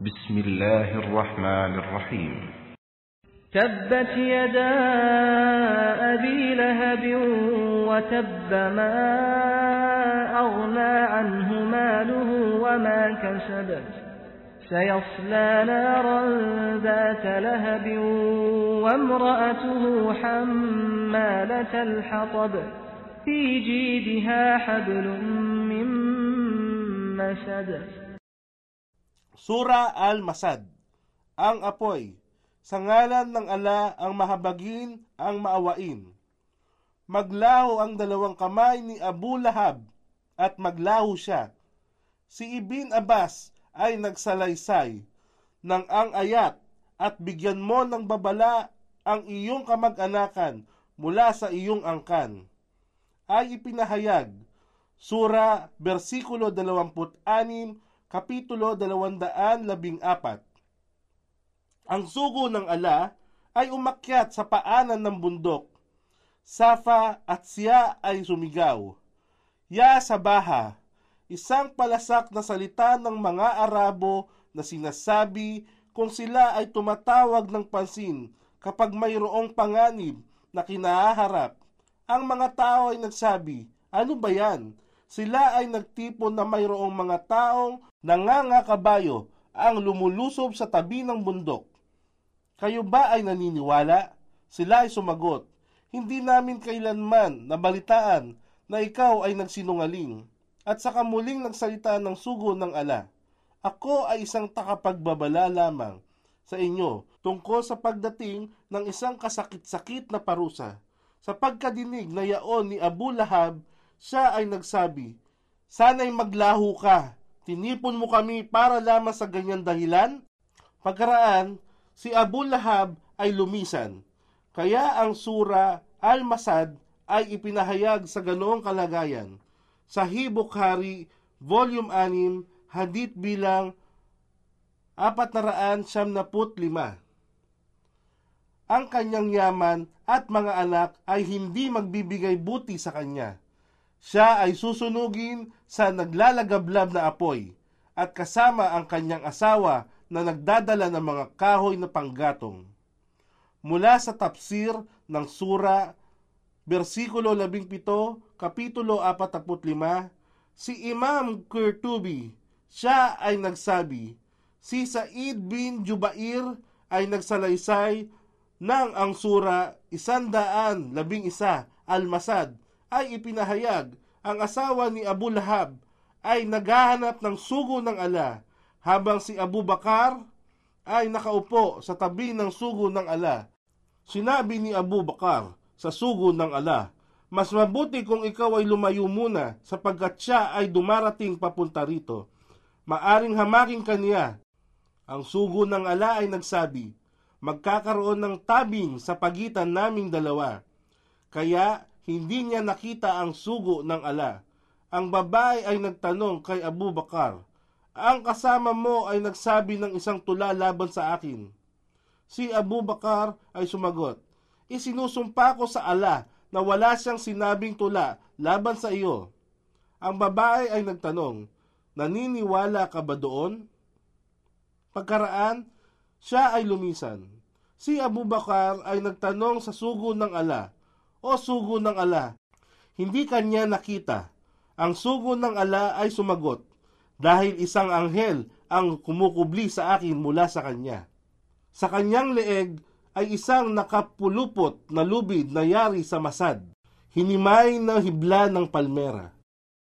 بسم الله الرحمن الرحيم. تبت يدا أبي لهب وتب ما أغنى عنه ماله وما كسب. سيصلى نارا ذات لهب وامرأته حمالة الحطب. في جيدها حبل من مسد. Sura Al-Masad Ang apoy Sa ngalan ng ala ang mahabagin ang maawain. Maglaho ang dalawang kamay ni Abu Lahab at maglaho siya. Si Ibn Abbas ay nagsalaysay ng ang ayat at bigyan mo ng babala ang iyong kamag-anakan mula sa iyong angkan. Ay ipinahayag, Sura, versikulo 26, Kapitulo 214 Ang sugo ng ala ay umakyat sa paanan ng bundok. Safa at siya ay sumigaw. Ya sa baha, isang palasak na salita ng mga Arabo na sinasabi kung sila ay tumatawag ng pansin kapag mayroong panganib na kinaharap. Ang mga tao ay nagsabi, ano ba yan? Sila ay nagtipon na mayroong mga taong nangangakabayo ang lumulusob sa tabi ng bundok. Kayo ba ay naniniwala? Sila ay sumagot, hindi namin kailanman nabalitaan na ikaw ay nagsinungaling at sa kamuling nagsalita ng sugo ng ala. Ako ay isang takapagbabala lamang sa inyo tungkol sa pagdating ng isang kasakit-sakit na parusa. Sa pagkadinig na yaon ni Abu Lahab, siya ay nagsabi, Sana'y maglaho ka, tinipon mo kami para lamang sa ganyan dahilan? Pagkaraan, si Abu Lahab ay lumisan. Kaya ang sura Al-Masad ay ipinahayag sa ganoong kalagayan. Sa Hibukhari, Volume 6, Hadith bilang 475. Ang kanyang yaman at mga anak ay hindi magbibigay buti sa kanya. Siya ay susunugin sa naglalagablab na apoy at kasama ang kanyang asawa na nagdadala ng mga kahoy na panggatong. Mula sa tafsir ng sura, versikulo 17, kapitulo 45, si Imam Qurtubi, siya ay nagsabi, si Said bin Jubair ay nagsalaysay nang ang sura isandaan labing isa al-Masad ay ipinahayag ang asawa ni Abu Lahab ay naghahanap ng sugo ng ala habang si Abu Bakar ay nakaupo sa tabi ng sugo ng ala. Sinabi ni Abu Bakar sa sugo ng ala, Mas mabuti kung ikaw ay lumayo muna sapagkat siya ay dumarating papunta rito. Maaring hamaking kaniya. Ang sugo ng ala ay nagsabi, magkakaroon ng tabing sa pagitan naming dalawa. Kaya hindi niya nakita ang sugo ng ala. Ang babae ay nagtanong kay Abu Bakar, ang kasama mo ay nagsabi ng isang tula laban sa akin. Si Abu Bakar ay sumagot, Isinusumpa ko sa ala na wala siyang sinabing tula laban sa iyo. Ang babae ay nagtanong, Naniniwala ka ba doon? Pagkaraan, siya ay lumisan. Si Abu Bakar ay nagtanong sa sugo ng ala, O sugo ng ala, hindi kanya nakita. Ang sugo ng ala ay sumagot, dahil isang anghel ang kumukubli sa akin mula sa kanya. Sa kanyang leeg ay isang nakapulupot na lubid na yari sa masad, hinimay na hibla ng palmera.